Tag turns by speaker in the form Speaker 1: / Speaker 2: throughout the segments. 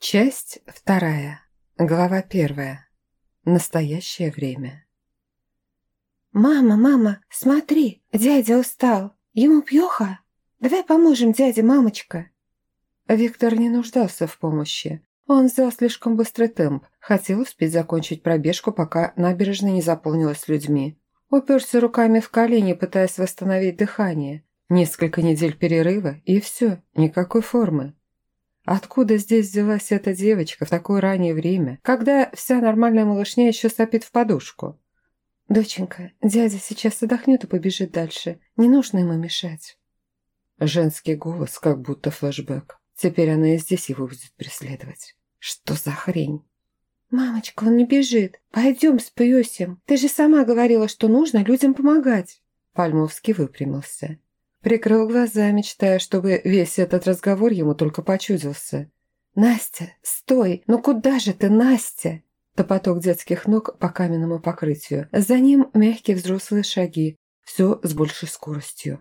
Speaker 1: Часть вторая. Глава первая. Настоящее время.
Speaker 2: «Мама, мама, смотри, дядя устал. Ему плохо? Давай поможем дяде, мамочка».
Speaker 1: Виктор не нуждался в помощи. Он взял слишком быстрый темп. Хотел успеть закончить пробежку, пока набережная не заполнилась людьми. Уперся руками в колени, пытаясь восстановить дыхание. Несколько недель перерыва, и все, никакой формы. Откуда здесь взялась эта девочка в такое раннее время, когда вся нормальная малышня еще сопит в подушку?
Speaker 2: «Доченька, дядя сейчас отдохнет и побежит дальше. Не нужно ему мешать».
Speaker 1: Женский голос, как будто флэшбэк. Теперь она и здесь его будет преследовать. Что за хрень?
Speaker 2: «Мамочка, он не бежит. Пойдем спрёсим. Ты же сама говорила, что нужно людям помогать».
Speaker 1: Пальмовский выпрямился. Прикрыл глаза, мечтая, чтобы весь этот разговор ему только почудился.
Speaker 2: «Настя, стой! Ну куда же ты, Настя?»
Speaker 1: Топоток детских ног по каменному покрытию. За ним мягкие взрослые шаги. Все с большей скоростью.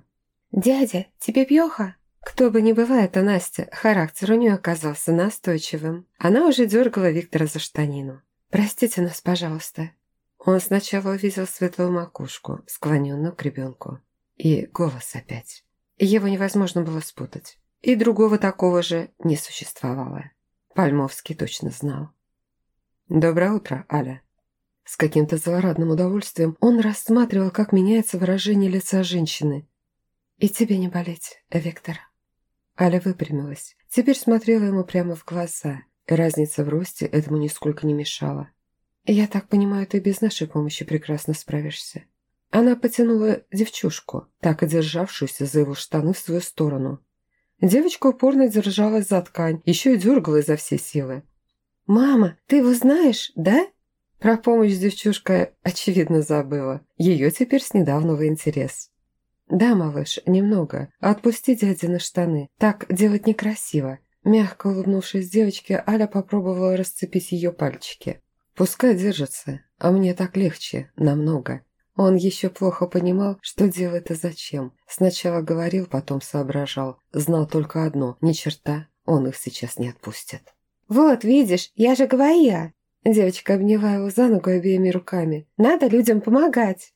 Speaker 2: «Дядя, тебе пьеха?»
Speaker 1: Кто бы ни была эта Настя, характер у нее оказался настойчивым. Она уже дергала Виктора за штанину. «Простите нас, пожалуйста». Он сначала увидел светлую макушку, склоненную к ребенку. И голос опять. Его невозможно было спутать. И другого такого же не существовало. Пальмовский точно знал. «Доброе утро, Аля». С каким-то злорадным удовольствием он рассматривал, как меняется выражение лица женщины. «И тебе не болеть, Виктор». Аля выпрямилась. Теперь смотрела ему прямо в глаза. Разница в росте этому нисколько не мешала. «Я так понимаю, ты без нашей помощи прекрасно справишься». Она потянула девчушку, так и державшуюся за его штаны в свою сторону. Девочка упорно держалась за ткань, еще и дергала изо всей силы.
Speaker 2: «Мама, ты его знаешь, да?»
Speaker 1: Про помощь девчушка, очевидно, забыла. Ее теперь с недавнего интерес. «Да, малыш, немного. Отпусти дяди на штаны. Так делать некрасиво». Мягко улыбнувшись девочке, Аля попробовала расцепить ее пальчики. «Пускай держится, а мне так легче, намного». Он еще плохо понимал, что делает и зачем. Сначала говорил, потом соображал. Знал только одно – ни черта, он их сейчас не отпустит.
Speaker 2: «Вот, видишь, я же говорила!» Девочка обняла его за ногу обеими руками. «Надо людям помогать!»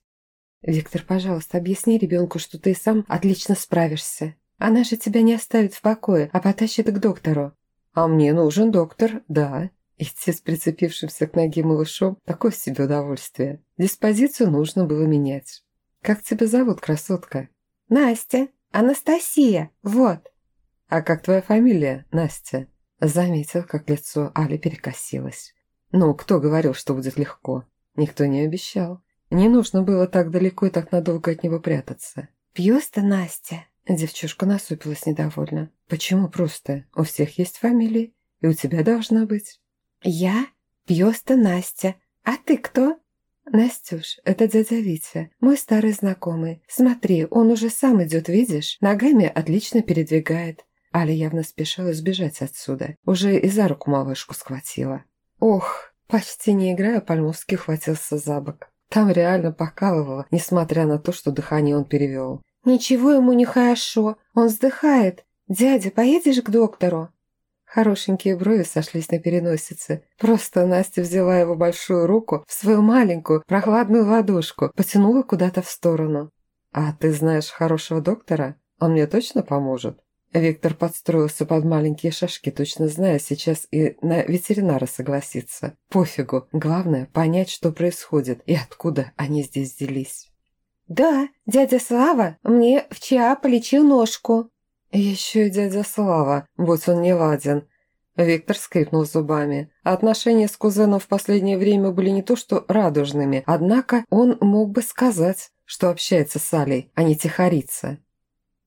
Speaker 1: «Виктор, пожалуйста, объясни ребенку, что ты сам отлично справишься. Она же тебя не оставит в покое, а потащит к доктору». «А мне нужен доктор, да», Идти с прицепившимся к ноге малышом – такое себе удовольствие. Диспозицию нужно было менять. «Как тебя зовут, красотка?»
Speaker 2: «Настя. Анастасия. Вот».
Speaker 1: «А как твоя фамилия, Настя?» Заметил, как лицо Али перекосилось. «Ну, кто говорил, что будет легко?» Никто не обещал. Не нужно было так далеко и так надолго от него прятаться.
Speaker 2: «Пьёста Настя?»
Speaker 1: Девчушка насупилась недовольно. «Почему просто? У всех есть фамилии, и у тебя должна быть».
Speaker 2: «Я Пьёста Настя. А ты кто?»
Speaker 1: «Настюш, это дядя Витя, мой старый знакомый. Смотри, он уже сам идет, видишь? Ногами отлично передвигает». Аля явно спешила сбежать отсюда. Уже и за руку малышку схватила. Ох, почти не играя, Пальмовский хватился за бок. Там реально покалывало, несмотря на то, что дыхание он перевел.
Speaker 2: «Ничего ему не хорошо, он вздыхает. Дядя, поедешь к доктору?»
Speaker 1: Хорошенькие брови сошлись на переносице. Просто Настя взяла его большую руку в свою маленькую прохладную ладошку, потянула куда-то в сторону. «А ты знаешь хорошего доктора? Он мне точно поможет?» Виктор подстроился под маленькие шашки, точно зная сейчас и на ветеринара согласиться. Пофигу, главное понять, что происходит и откуда они здесь взялись.
Speaker 2: «Да, дядя Слава мне вчера полечил ножку»,
Speaker 1: «Еще и дядя Слава, будь он не ладен». Виктор скрипнул зубами. Отношения с кузеном в последнее время были не то что радужными, однако он мог бы сказать, что общается с Алей, а не тихорится.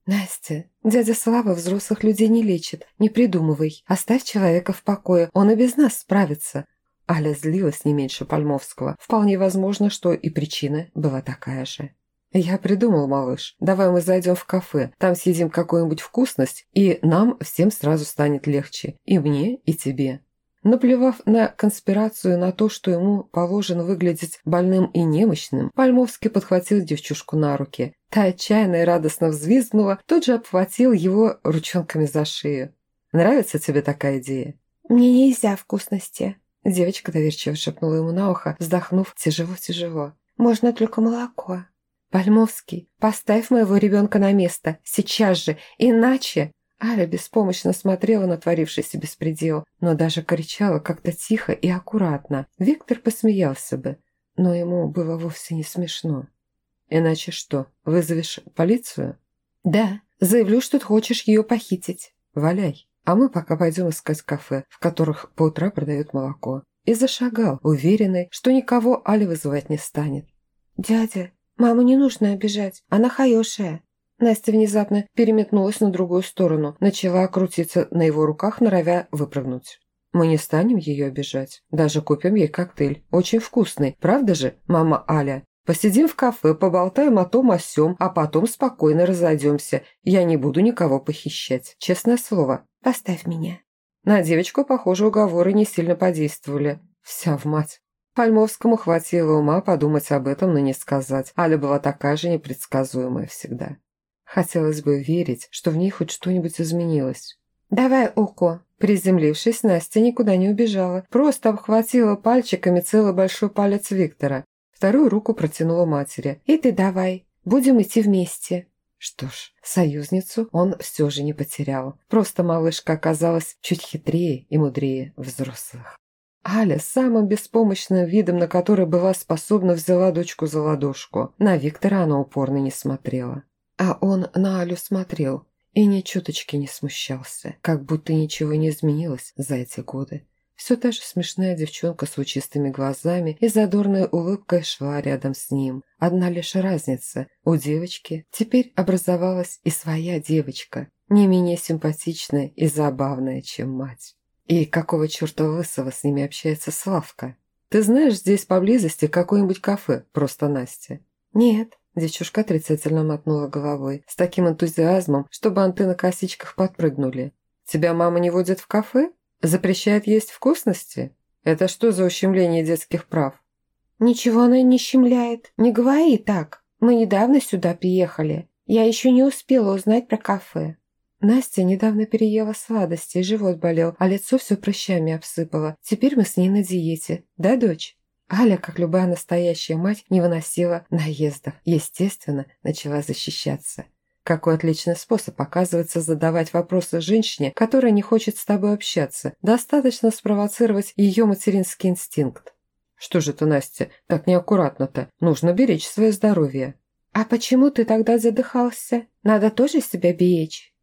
Speaker 1: «Настя, дядя Слава взрослых людей не лечит, не придумывай. Оставь человека в покое, он и без нас справится». Аля злилась не меньше Пальмовского. Вполне возможно, что и причина была такая же. «Я придумал, малыш. Давай мы зайдем в кафе, там съедим какую-нибудь вкусность, и нам всем сразу станет легче. И мне, и тебе». Наплевав на конспирацию, на то, что ему положено выглядеть больным и немощным, Пальмовский подхватил девчушку на руки. Та отчаянно и радостно взвизгнула, тут же обхватил его ручонками за шею. «Нравится тебе такая идея?»
Speaker 2: «Мне нельзя вкусности».
Speaker 1: Девочка доверчиво шепнула ему на ухо, вздохнув тяжело-тяжело.
Speaker 2: «Можно только молоко».
Speaker 1: «Пальмовский, поставь моего ребенка на место, сейчас же, иначе...» Аля беспомощно смотрела на творившийся беспредел, но даже кричала как-то тихо и аккуратно. Виктор посмеялся бы, но ему было вовсе не смешно. «Иначе что, вызовешь полицию?»
Speaker 2: «Да, заявлю, что ты хочешь ее похитить».
Speaker 1: «Валяй, а мы пока пойдем искать кафе, в которых по утрам продают молоко». И зашагал, уверенный, что никого Аля вызывать не станет.
Speaker 2: «Дядя, маму не нужно обижать, она хорошая».
Speaker 1: Настя внезапно переметнулась на другую сторону, начала крутиться на его руках, норовя выпрыгнуть. «Мы не станем ее обижать. Даже купим ей коктейль. Очень вкусный. Правда же, мама Аля? Посидим в кафе, поболтаем о том о сём, а потом спокойно разойдемся. Я не буду никого похищать. Честное слово.
Speaker 2: Поставь меня».
Speaker 1: На девочку, похоже, уговоры не сильно подействовали. Вся в мать. Пальмовскому хватило ума подумать об этом, но не сказать. Аля была такая же непредсказуемая всегда. Хотелось бы верить, что в ней хоть что-нибудь изменилось.
Speaker 2: «Давай, Око!»
Speaker 1: Приземлившись, Настя никуда не убежала, просто обхватила пальчиками целый большой палец Виктора. Вторую руку протянула матери.
Speaker 2: «И ты давай, будем идти вместе».
Speaker 1: Что ж, союзницу он все же не потерял. Просто малышка оказалась чуть хитрее и мудрее взрослых. Аля самым беспомощным видом, на который была способна, взяла дочку за ладошку. На Виктора она упорно не смотрела. А он на Алю смотрел и ни чуточки не смущался, как будто ничего не изменилось за эти годы. Все та же смешная девчонка с лучистыми глазами и задорной улыбкой шла рядом с ним. Одна лишь разница – у девочки теперь образовалась и своя девочка, не менее симпатичная и забавная, чем мать. И какого черта лысого с ними общается Славка? Ты знаешь здесь поблизости какое-нибудь кафе, просто Настя?
Speaker 2: Нет.
Speaker 1: Девчушка отрицательно мотнула головой, с таким энтузиазмом, чтобы анты на косичках подпрыгнули. «Тебя мама не водит в кафе? Запрещает есть вкусности? Это что за ущемление детских прав?»
Speaker 2: «Ничего она не щемляет. Не говори так. Мы недавно сюда приехали. Я еще не успела узнать про кафе».
Speaker 1: Настя недавно переела сладости, живот болел, а лицо все прыщами обсыпало. Теперь мы с ней на диете. Да, дочь? Аля, как любая настоящая мать, не выносила наездов. Естественно, начала защищаться. Какой отличный способ, оказывается, задавать вопросы женщине, которая не хочет с тобой общаться. Достаточно спровоцировать ее материнский инстинкт. Что же ты, Настя, так неаккуратно-то? Нужно беречь свое здоровье.
Speaker 2: А почему ты тогда задыхался? Надо тоже себя беречь.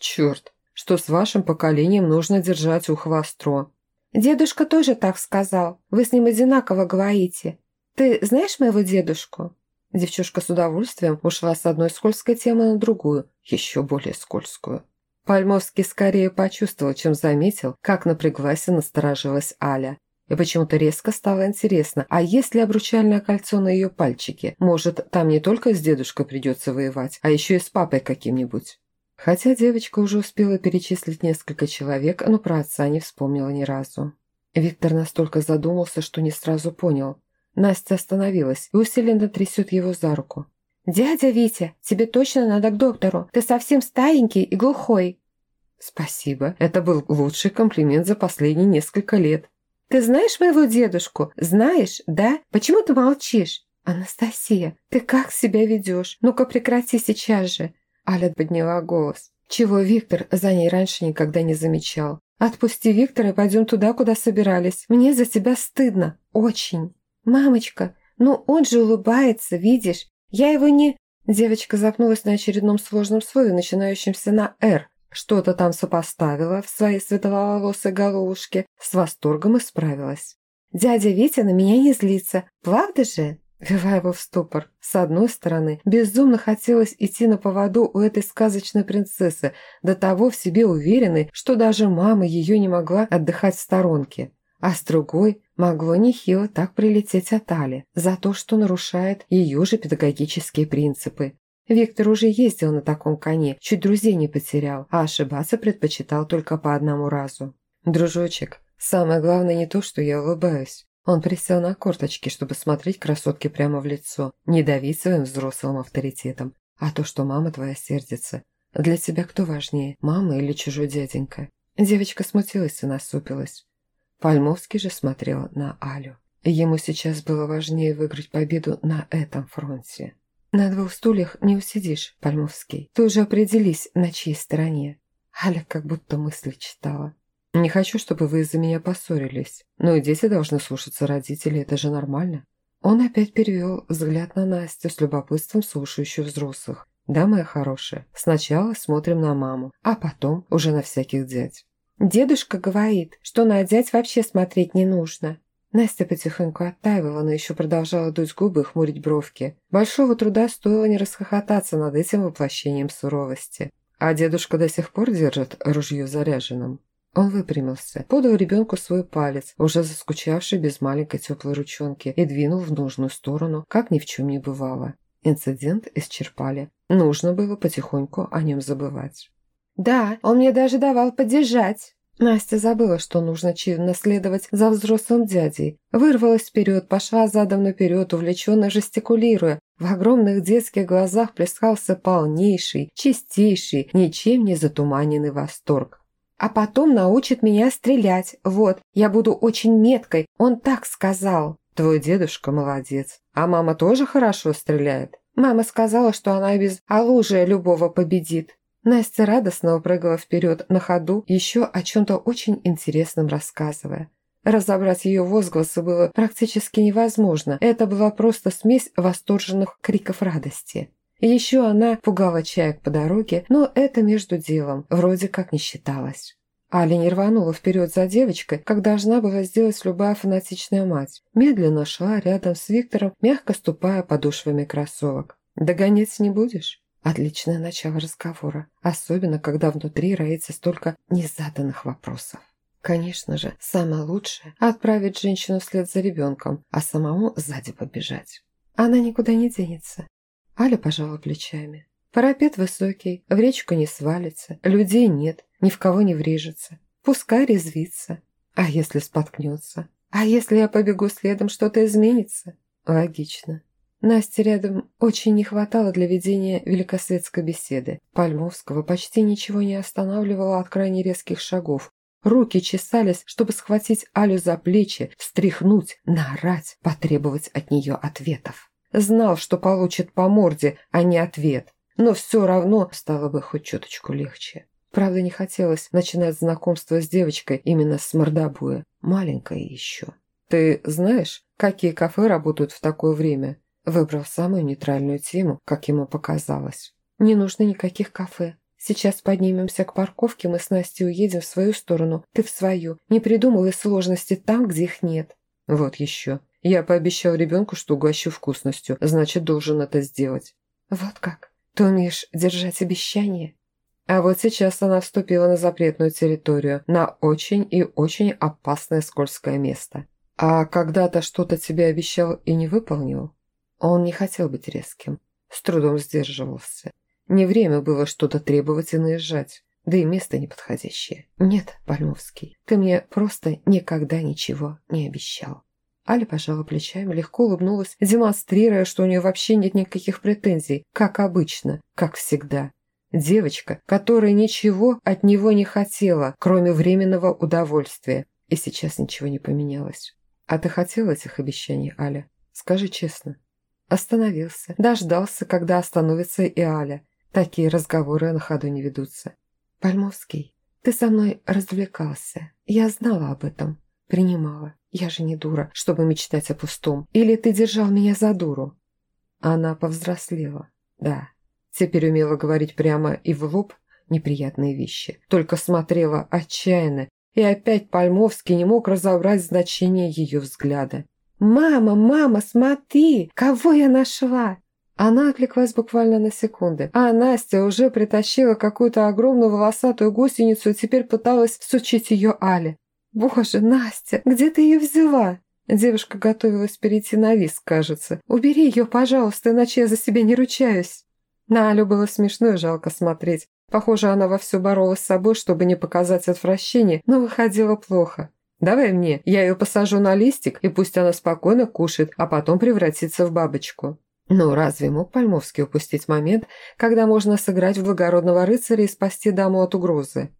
Speaker 1: Черт, что с вашим поколением нужно держать ухо востро.
Speaker 2: «Дедушка тоже так сказал. Вы с ним одинаково говорите. Ты знаешь моего дедушку?»
Speaker 1: Девчушка с удовольствием ушла с одной скользкой темы на другую, еще более скользкую. Пальмовский скорее почувствовал, чем заметил, как напряглась и насторожилась Аля. И почему-то резко стало интересно, а есть ли обручальное кольцо на ее пальчике? Может, там не только с дедушкой придется воевать, а еще и с папой каким-нибудь? Хотя девочка уже успела перечислить несколько человек, но про отца не вспомнила ни разу. Виктор настолько задумался, что не сразу понял. Настя остановилась и усиленно трясет его за руку.
Speaker 2: «Дядя Витя, тебе точно надо к доктору. Ты совсем старенький и глухой».
Speaker 1: «Спасибо. Это был лучший комплимент за последние несколько лет».
Speaker 2: «Ты знаешь моего дедушку? Знаешь, да? Почему ты молчишь?» «Анастасия, ты как себя ведешь? Ну-ка прекрати сейчас же. Аля подняла голос. Чего Виктор за ней раньше никогда не замечал. «Отпусти Виктора и пойдем туда, куда собирались. Мне за тебя стыдно. Очень». «Мамочка, ну он же улыбается, видишь? Я его не...» Девочка запнулась на очередном сложном слове, начинающемся на «Р». Что-то там сопоставила в своей светловолосой головушке, с восторгом исправилась. «Дядя Витя на меня не злится, правда же?» Вела его в ступор. С одной стороны, безумно хотелось идти на поводу у этой сказочной принцессы, до того в себе уверенной, что даже мама ее не могла отдыхать в сторонке. А с другой, могло нехило так прилететь от Али за то, что нарушает ее же педагогические принципы. Виктор уже ездил на таком коне, чуть друзей не потерял, а ошибаться предпочитал только по одному разу. «Дружочек, самое главное не то, что я улыбаюсь, он присел на корточки, чтобы смотреть красотке прямо в лицо, не давить своим взрослым авторитетом. А то, что мама твоя сердится. Для тебя кто важнее, мама или чужой дяденька?
Speaker 1: Девочка смутилась и насупилась. Пальмовский же смотрел на Алю. Ему сейчас было важнее выиграть победу на этом фронте. «На двух стульях не усидишь, Пальмовский. Ты уже определись, на чьей стороне». Аля как будто мысли читала. «Не хочу, чтобы вы из-за меня поссорились. Но и дети должны слушаться родителей, это же нормально». Он опять перевел взгляд на Настю с любопытством слушающую взрослых. «Да, моя хорошая, сначала смотрим на маму, а потом уже на всяких дядь».
Speaker 2: «Дедушка говорит, что на дядь вообще смотреть не нужно»,
Speaker 1: Настя потихоньку оттаивала, но еще продолжала дуть губы и хмурить бровки. Большого труда стоило не расхохотаться над этим воплощением суровости. А дедушка до сих пор держит ружье заряженным. Он выпрямился, подал ребенку свой палец, уже заскучавший без маленькой теплой ручонки, и двинул в нужную сторону, как ни в чем не бывало. Инцидент исчерпали. Нужно было потихоньку о нем забывать.
Speaker 2: «Да, он мне даже давал поддержать»,
Speaker 1: Настя забыла, что нужно чинно следовать за взрослым дядей. Вырвалась вперед, пошла задом наперед, увлеченно жестикулируя. В огромных детских глазах плескался полнейший, чистейший, ничем не затуманенный восторг.
Speaker 2: «А потом научит меня стрелять. Вот, я буду очень меткой, он так сказал».
Speaker 1: «Твой дедушка молодец. А мама тоже хорошо стреляет?»
Speaker 2: Мама сказала, что она без оружия любого победит.
Speaker 1: Настя радостно упрыгала вперед на ходу, еще о чем-то очень интересном рассказывая. Разобрать ее возгласы было практически невозможно. Это была просто смесь восторженных криков радости. Еще она пугала чаек по дороге, но это между делом, вроде как не считалось. Аля не рванула вперед за девочкой, как должна была сделать любая фанатичная мать. Медленно шла рядом с Виктором, мягко ступая подошвами кроссовок. «Догонять не будешь?» Отличное начало разговора, особенно когда внутри роится столько незаданных вопросов. Конечно же, самое лучшее – отправить женщину вслед за ребенком, а самому сзади побежать. Она никуда не денется. Аля пожала плечами. Парапет высокий, в речку не свалится, людей нет, ни в кого не врежется. Пускай резвится. А если споткнется? А если я побегу следом, что-то изменится? Логично. Насте рядом очень не хватало для ведения великосветской беседы. Пальмовского почти ничего не останавливало от крайне резких шагов. Руки чесались, чтобы схватить Алю за плечи, встряхнуть, наорать, потребовать от нее ответов. Знал, что получит по морде, а не ответ. Но все равно стало бы хоть чуточку легче. Правда, не хотелось начинать знакомство с девочкой именно с мордобуя. Маленькая еще. «Ты знаешь, какие кафе работают в такое время?» Выбрал самую нейтральную тему, как ему показалось. «Не нужно никаких кафе. Сейчас поднимемся к парковке, мы с Настей уедем в свою сторону, ты в свою. Не придумывай сложности там, где их нет». «Вот еще. Я пообещал ребенку, что угощу вкусностью, значит, должен это сделать». «Вот как? Ты умеешь держать обещания?» А вот сейчас она вступила на запретную территорию, на очень и очень опасное скользкое место. А когда-то что-то тебе обещал и не выполнил? Он не хотел быть резким, с трудом сдерживался. Не время было что-то требовать и наезжать, да и место неподходящее. Нет, Пальмовский, ты мне просто никогда ничего не обещал. Аля пожала плечами, легко улыбнулась, демонстрируя, что у нее вообще нет никаких претензий, как обычно, как всегда. Девочка, которая ничего от него не хотела, кроме временного удовольствия. И сейчас ничего не поменялось. А ты хотела этих обещаний, Аля? Скажи честно. Остановился, дождался, когда остановится и Аля. Такие разговоры на ходу не ведутся. «Пальмовский, ты со мной развлекался. Я знала об этом. Принимала. Я же не дура, чтобы мечтать о пустом. Или ты держал меня за дуру?» Она повзрослела. Да, теперь умела говорить прямо и в лоб неприятные вещи. Только смотрела отчаянно, и опять Пальмовский не мог разобрать значение ее взгляда. «Мама, мама, смотри, кого я нашла!» Она отвлеклась буквально на секунды, а Настя уже притащила какую-то огромную волосатую гусеницу и теперь пыталась всучить ее Але. «Боже, Настя, где ты ее взяла?» Девушка готовилась перейти на виск, кажется. «Убери ее, пожалуйста, иначе я за себя не ручаюсь». На Алю было смешно и жалко смотреть. Похоже, она вовсю боролась с собой, чтобы не показать отвращение, но выходило плохо. Давай мне, я ее посажу на листик, и пусть она спокойно кушает, а потом превратится в бабочку». Ну, разве мог Пальмовский упустить момент, когда можно сыграть в благородного рыцаря и спасти даму от угрозы?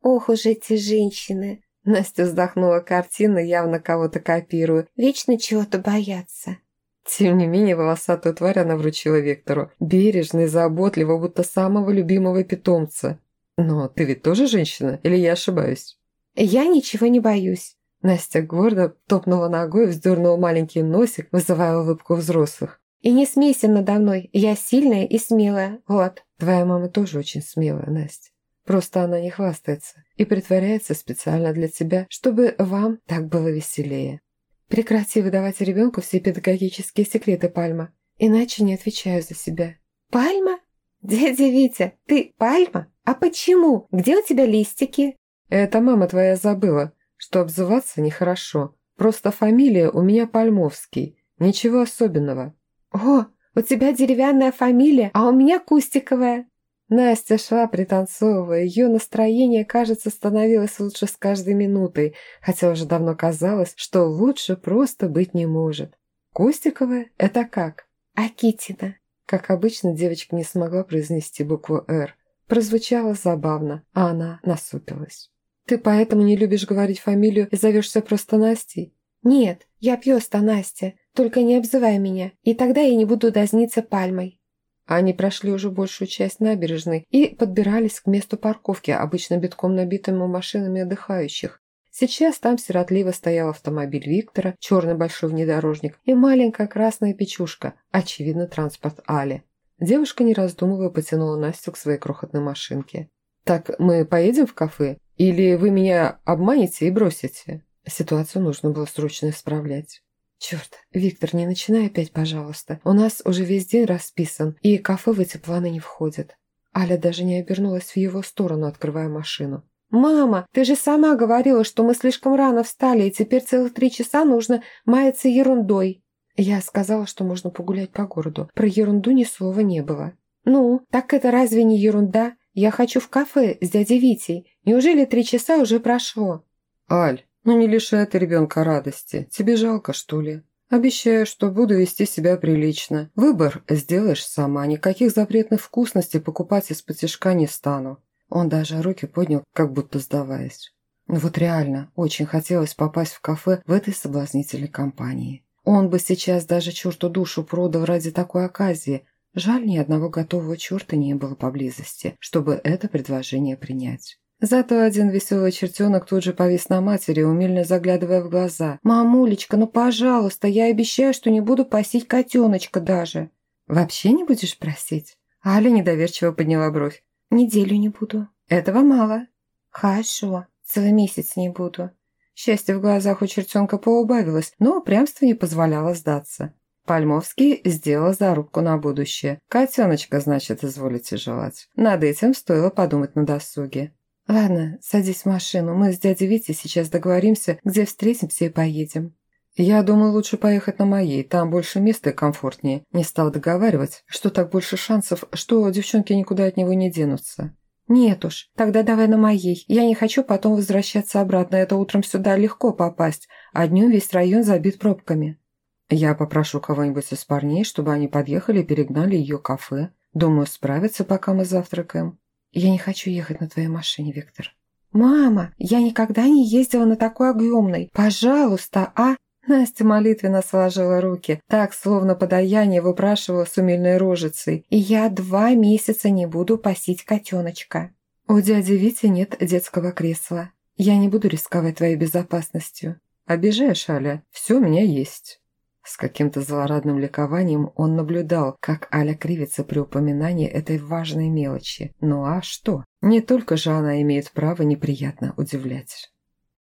Speaker 2: Ох уж эти женщины!» Настя вздохнула картину, явно кого-то копируя. «Вечно чего-то боятся».
Speaker 1: Тем не менее, волосатую тварь она вручила Виктору. Бережно и заботливо, будто самого любимого питомца. «Но ты ведь тоже женщина? Или я ошибаюсь?»
Speaker 2: «Я ничего не боюсь».
Speaker 1: Настя гордо топнула ногой, вздернула маленький носик, вызывая улыбку взрослых.
Speaker 2: «И не смейся надо мной, я сильная и смелая, вот».
Speaker 1: «Твоя мама тоже очень смелая, Настя. Просто она не хвастается и притворяется специально для тебя, чтобы вам так было веселее. Прекрати выдавать ребенку все педагогические секреты, Пальма, иначе не отвечаю за себя».
Speaker 2: «Пальма? Дядя Витя, ты Пальма? А почему? Где у тебя листики?»
Speaker 1: «Это мама твоя забыла, что обзываться нехорошо. Просто фамилия у меня Пальмовский. Ничего особенного».
Speaker 2: «О, у тебя деревянная фамилия, а у меня Кустиковая».
Speaker 1: Настя шла, пританцовывая. Ее настроение, кажется, становилось лучше с каждой минутой, хотя уже давно казалось, что лучше просто быть не может. Костиковая? Это как?
Speaker 2: Акитина.
Speaker 1: Как обычно, девочка не смогла произнести букву «Р». Прозвучало забавно, а она насупилась. «Ты поэтому не любишь говорить фамилию и зовешься просто Настей?»
Speaker 2: «Нет, я пьёста Настя, только не обзывай меня, и тогда я не буду дозниться пальмой».
Speaker 1: Они прошли уже большую часть набережной и подбирались к месту парковки, обычно битком набитому машинами отдыхающих. Сейчас там сиротливо стоял автомобиль Виктора, черный большой внедорожник и маленькая красная печушка, очевидно, транспорт Али. Девушка, не раздумывая, потянула Настю к своей крохотной машинке. «Так мы поедем в кафе? Или вы меня обманете и бросите?» Ситуацию нужно было срочно исправлять. «Черт, Виктор, не начинай опять, пожалуйста. У нас уже весь день расписан, и кафе в эти планы не входит». Аля даже не обернулась в его сторону, открывая машину.
Speaker 2: «Мама, ты же сама говорила, что мы слишком рано встали, и теперь целых три часа нужно маяться ерундой».
Speaker 1: Я сказала, что можно погулять по городу. Про ерунду ни слова не было.
Speaker 2: «Ну, так это разве не ерунда? Я хочу в кафе с дядей Витей. Неужели три часа уже прошло?»
Speaker 1: «Аль, ну не лишай ты ребенка радости. Тебе жалко, что ли? Обещаю, что буду вести себя прилично. Выбор сделаешь сама. Никаких запретных вкусностей покупать из-под не стану. Он даже руки поднял, как будто сдаваясь. Ну вот реально, очень хотелось попасть в кафе в этой соблазнительной компании. Он бы сейчас даже черту душу продал ради такой оказии. Жаль, ни одного готового черта не было поблизости, чтобы это предложение принять. Зато один веселый чертенок тут же повис на матери, умильно заглядывая в глаза.
Speaker 2: «Мамулечка, ну пожалуйста, я обещаю, что не буду пасить котеночка даже».
Speaker 1: «Вообще не будешь просить?» Аля недоверчиво подняла бровь.
Speaker 2: «Неделю не буду».
Speaker 1: «Этого мало».
Speaker 2: «Хорошо, целый месяц не буду».
Speaker 1: Счастье в глазах у чертенка поубавилось, но упрямство не позволяло сдаться. Пальмовский сделал зарубку на будущее. Котеночка, значит, изволите желать. Над этим стоило подумать на досуге. «Ладно, садись в машину. Мы с дядей Витей сейчас договоримся, где встретимся и поедем». «Я думаю, лучше поехать на моей, там больше места и комфортнее». Не стал договаривать, что так больше шансов, что девчонки никуда от него не денутся.
Speaker 2: «Нет уж, тогда давай на моей. Я не хочу потом возвращаться обратно, это утром сюда легко попасть, а днем весь район забит пробками».
Speaker 1: «Я попрошу кого-нибудь из парней, чтобы они подъехали и перегнали ее кафе. Думаю, справятся, пока мы завтракаем».
Speaker 2: «Я не хочу ехать на твоей машине, Виктор». «Мама, я никогда не ездила на такой огромной. Пожалуйста, а?»
Speaker 1: Настя молитвенно сложила руки, так, словно подаяние выпрашивала с умильной рожицей.
Speaker 2: «И я два месяца не буду пасить котеночка».
Speaker 1: «У дяди Вити нет детского кресла. Я не буду рисковать твоей безопасностью. Обижаешь, Аля? Все у меня есть». С каким-то злорадным ликованием он наблюдал, как Аля кривится при упоминании этой важной мелочи. Ну а что? Не только же она имеет право неприятно удивлять.